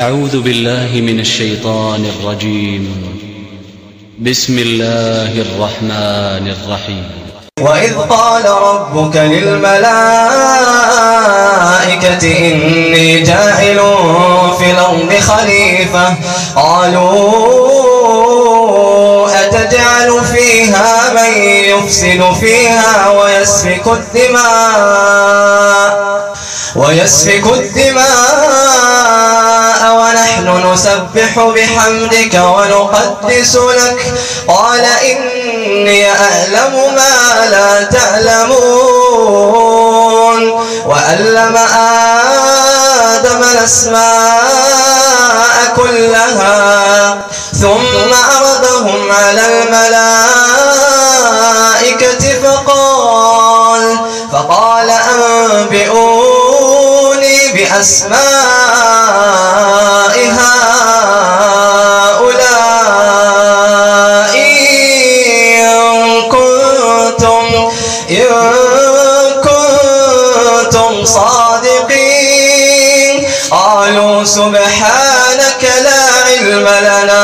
أعوذ بالله من الشيطان الرجيم. بسم الله الرحمن الرحيم. وإذ قال ربك للملائكة إني جاعل في الأرض خليفة. قالوا أتجعل فيها من يفسد فيها ويسفك الدماء ويسفك الدماء ونحن نسبح بحمدك ونقدس لك. قال إني أعلم ما لا تعلمون. وألم آدم الأسماء كلها. ثم عرضهم على الملائكة فقال فقال أنبئوني بأسماء سبحانك لا علم لنا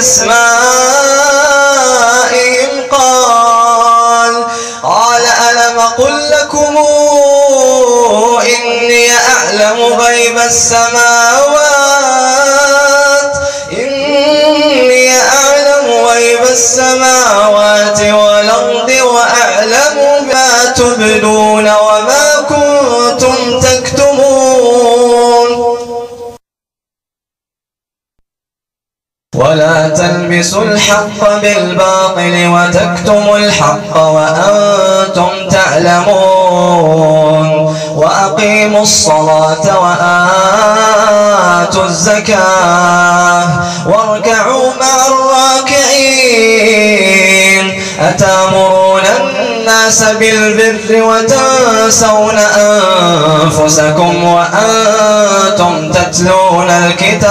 بأسمائهم قال قال ألم قل لكم إني أعلم غيب السماوات تلبسوا الحق بالباطل وتكتموا الحق وأنتم تعلمون وأقيموا الصلاة وآتوا الزكاة واركعوا مع الراكعين أتأمرون الناس بالبر وتنسون أنفسكم وأنتم تتلون الكتاب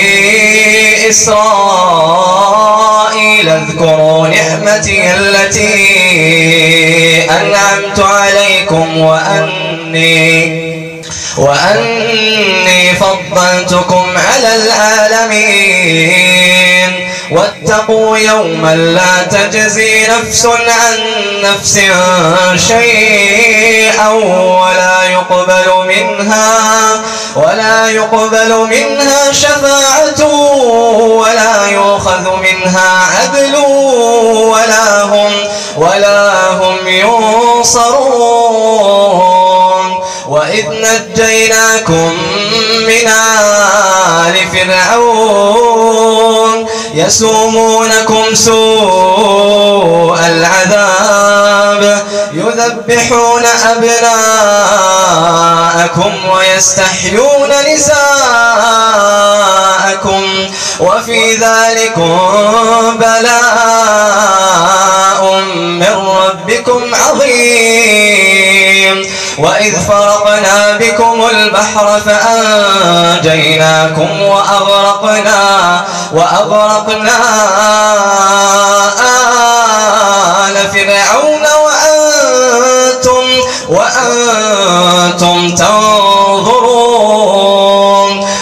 إسرائيل اذكروا نعمتي التي أنعمت عليكم وأني وأني فضلتكم على العالمين. واتقوا يوما لا تجزي نفس عن نفس شيئا ولا يقبل منها ولا يقبل منها شفاعة ولا يؤخذ منها عدل ولا هم ولا هم ينصرون. وإذ نجيناكم من آل فرعون يسومونكم سوء العذاب يذبحون أبناءكم ويستحيون نساءكم وفي ذلكم بلاء من ربكم عظيم. وإذ فرقنا بكم البحر فأنجيناكم وأغرقنا وأغرقنا آل فرعون وأنتم وأنتم تنظرون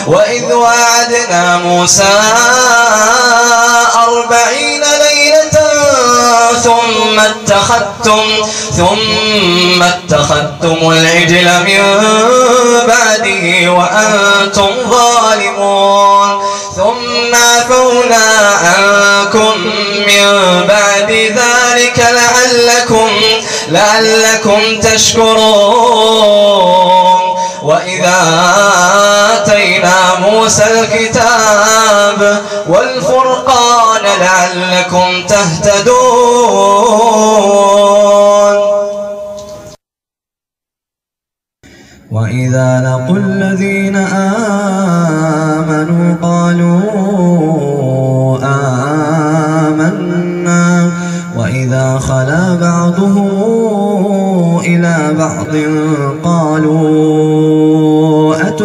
وإذ وعدنا موسى اتخذتم ثم اتخذتم العجل من بعده وأنتم ظالمون. ثم عفونا عنكم من بعد ذلك لعلكم, لعلكم تشكرون. وإذا آتينا موسى الكتاب والفرقان لعلكم تهتدون. وإذا لقوا الذين آمنوا قالوا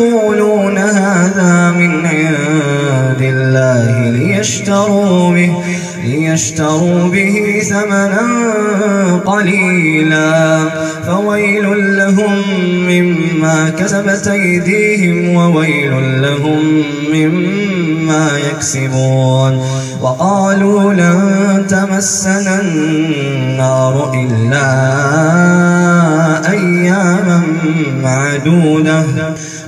يقولون هذا من عند الله ليشتروا به ليشتروا به ثمنا قليلا. فويل لهم مما كسبت أيديهم وويل لهم مما يكسبون. وقالوا لن تمسنا النار إلا أياما معدودة.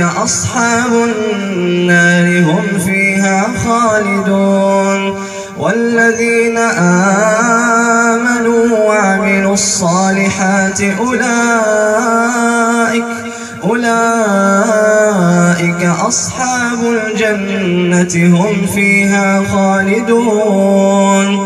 أصحاب النار هم فيها خالدون والذين آمنوا وعملوا الصالحات أولئك أولئك أصحاب الجنة هم فيها خالدون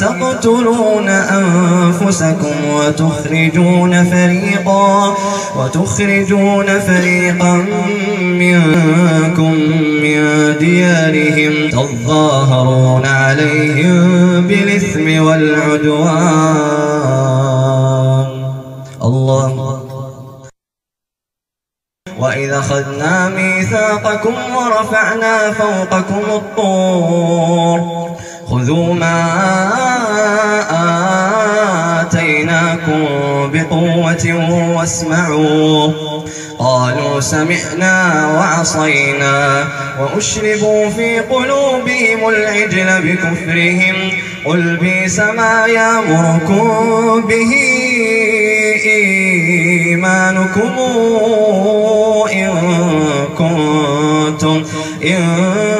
تقتلون أنفسكم وتخرجون فريقا وتخرجون فريقا منكم من ديارهم تظاهرون عليهم بالإثم والعدوان. الله وإذا خذنا ميثاقكم ورفعنا فوقكم الطور. خذوا ما آتيناكم بقوة واسمعوا قالوا سمعنا وعصينا وأشربوا في قلوبهم العجل بكفرهم قل بيس ما يامركم به إيمانكم إن كنتم إن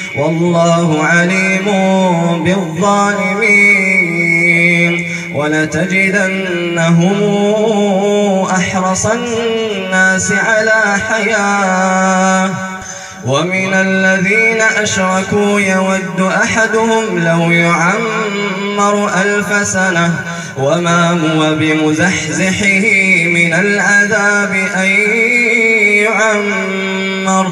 والله عليم بالظالمين. ولتجدنهم أحرص الناس على حياة. ومن الذين أشركوا يود أحدهم لو يعمر ألف سنة وما هو بمزحزحه من العذاب أن يعمر.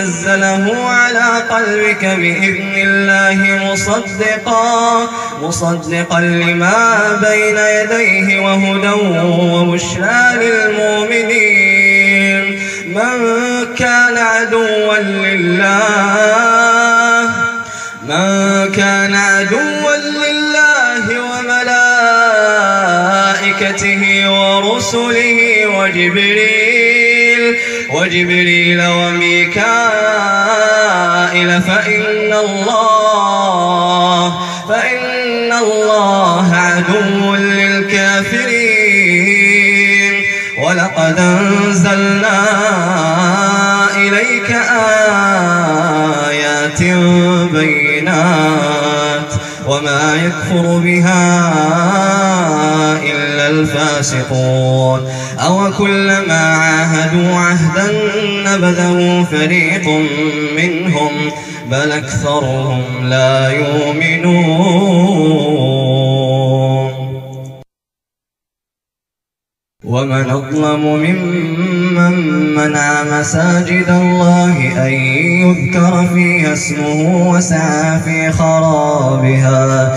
نزله على قلبك بإذن الله مصدقا مصدقا لما بين يديه وهدى وبشرى للمؤمنين. من كان عدوا لله من كان عدوا لله وملائكته ورسله وجبريل وجبريل وميكائيل فإن الله فإن الله عدو للكافرين. ولقد أنزلنا إليك آيات بينات وما يكفر بها الفاسقون. أو كلما عاهدوا عهدا نبذه فريق منهم بل أكثرهم لا يؤمنون. ومن أظلم ممن منع مساجد الله أن يذكر فيها اسمه وسعى في خرابها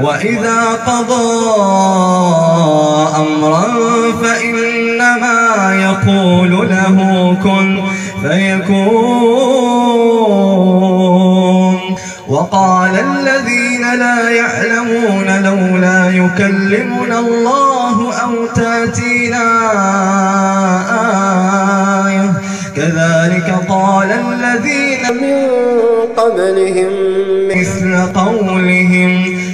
وإذا قضى أمرا فإنما يقول له كن فيكون. وقال الذين لا يعلمون لولا يكلمنا الله أو تأتينا آية. كذلك قال الذين من قبلهم مثل قولهم.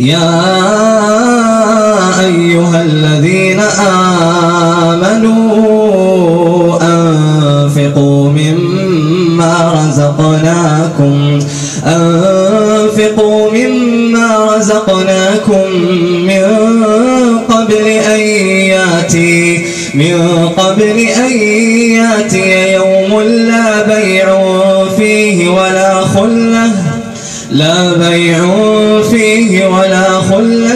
يا أيها الذين آمنوا أنفقوا مما رزقناكم أنفقوا مما رزقناكم من قبل أن يأتي من قبل أن يأتي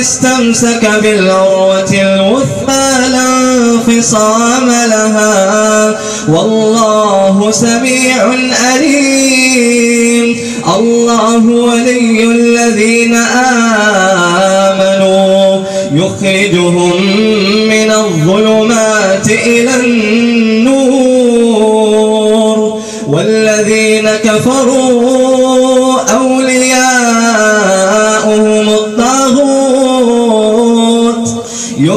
استمسك بالعروة الوثقى لا انفصام لها. والله سميع أليم. الله ولي الذين آمنوا. يخرجهم من الظلمات إلى النور. والذين كفروا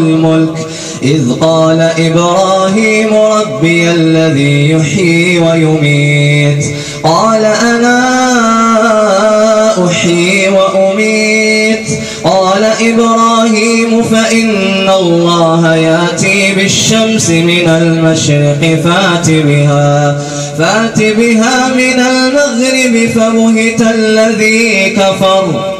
الله الملك إذ قال إبراهيم ربي الذي يحيي ويميت. قال أنا أحيي وأميت. قال إبراهيم فإن الله يأتي بالشمس من المشرق فات بها فات بها من المغرب فبهت الذي كفر.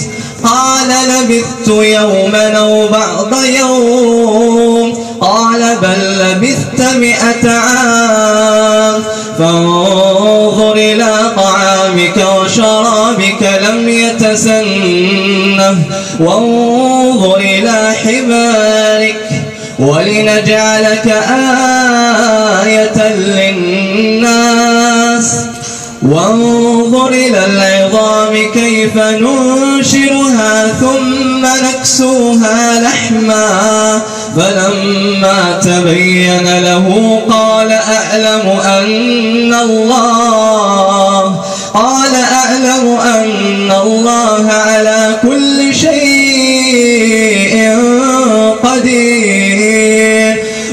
لبثت يوما أو بعض يوم. قال بل لبثت مئة عام. فانظر إلى طعامك وشرابك لم يتسنه. وانظر إلى حمارك ولنجعلك آية للناس. وانظر إلى العظام كيف ننشرها ثم نكسوها لحما. فلما تبين له قال أعلم أن الله قال أعلم أن الله على كل شيء قدير.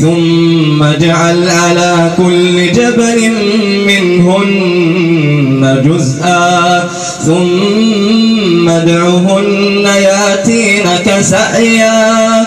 ثم اجعل على كل جبل منهن جزءا ثم ادعهن ياتينك سعيا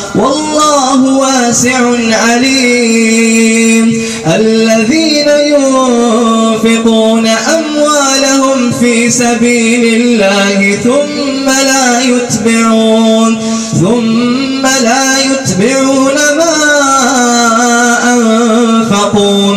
والله واسع عليم. الذين ينفقون أموالهم في سبيل الله ثم لا يتبعون ثم لا يتبعون ما أنفقوا.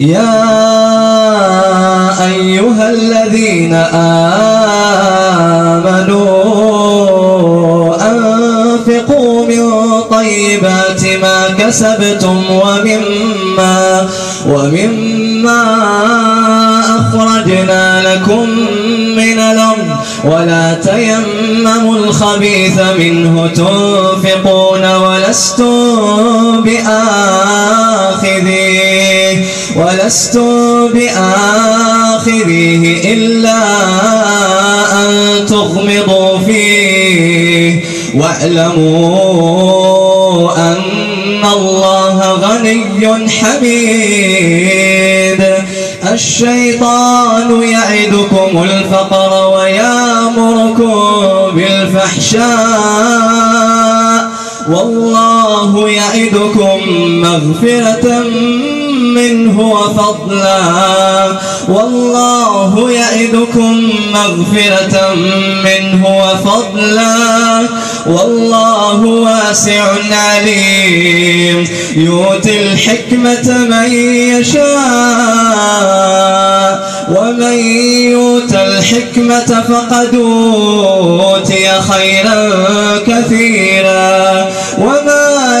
يا أيها الذين آمنوا أنفقوا من طيبات ما كسبتم ومما ومما أخرجنا لكم من الأرض ولا تيمموا الخبيث منه تنفقون ولستم بآخذيه ولستم بآخذيه إلا أن تغمضوا فيه واعلموا أن الله غني حميد. الشيطان يعدكم الفقر ويامركم بالفحشاء. والله يعدكم مغفرة منه وفضلا. والله يعدكم مغفرة منه وفضلا. والله واسع عليم. يؤتي الحكمة من يشاء ومن يؤت الحكمة فقد أوتي خيرا كثيرا. وما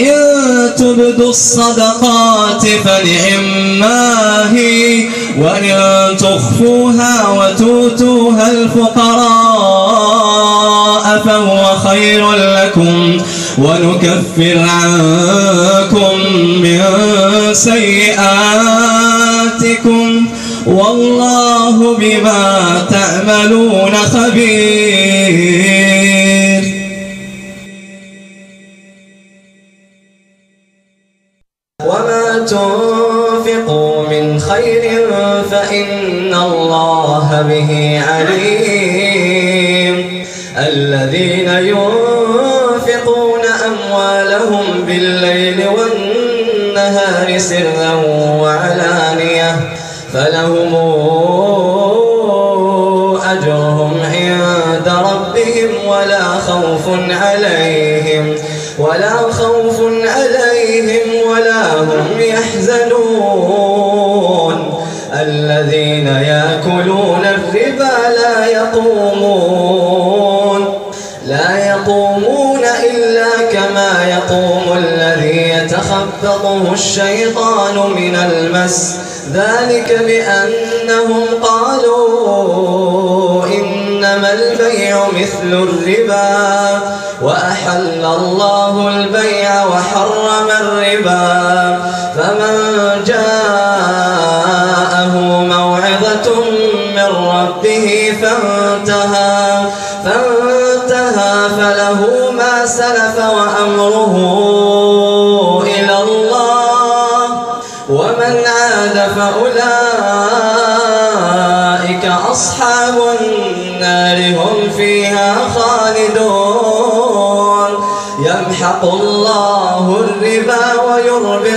إن تبدوا الصدقات فنعما هي وإن تخفوها وتؤتوها الفقراء فهو خير لكم ونكفر عنكم من سيئاتكم والله بما تعملون خبير. فإن الله به عليم. الذين ينفقون أموالهم بالليل والنهار سرا وعلانية فلهم أجرهم عند ربهم ولا خوف عليهم يتخبطه الشيطان من المس. ذلك بأنهم قالوا إنما البيع مثل الربا وأحل الله البيع وحرم الربا. فمن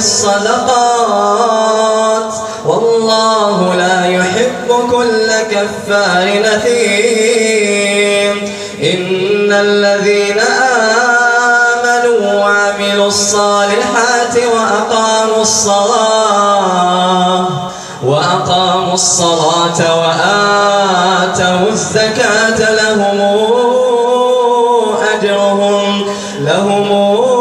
الصدقات. والله لا يحب كل كفار نثيم. إن الذين آمنوا وعملوا الصالحات وأقاموا الصلاة وأقاموا الصلاة وآتوا الزكاة لهم أجرهم لهم أجرهم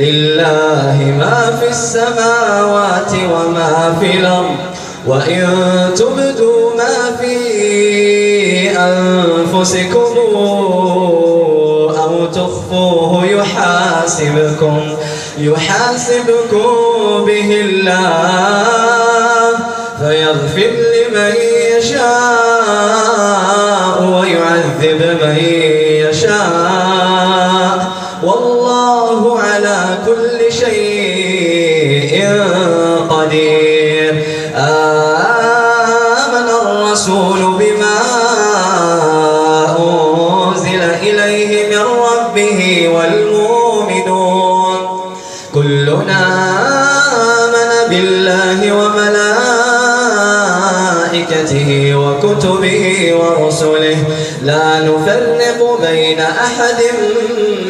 لله ما في السماوات وما في الأرض وإن تبدوا ما في أنفسكم أو تخفوه يحاسبكم يحاسبكم به الله.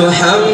ولا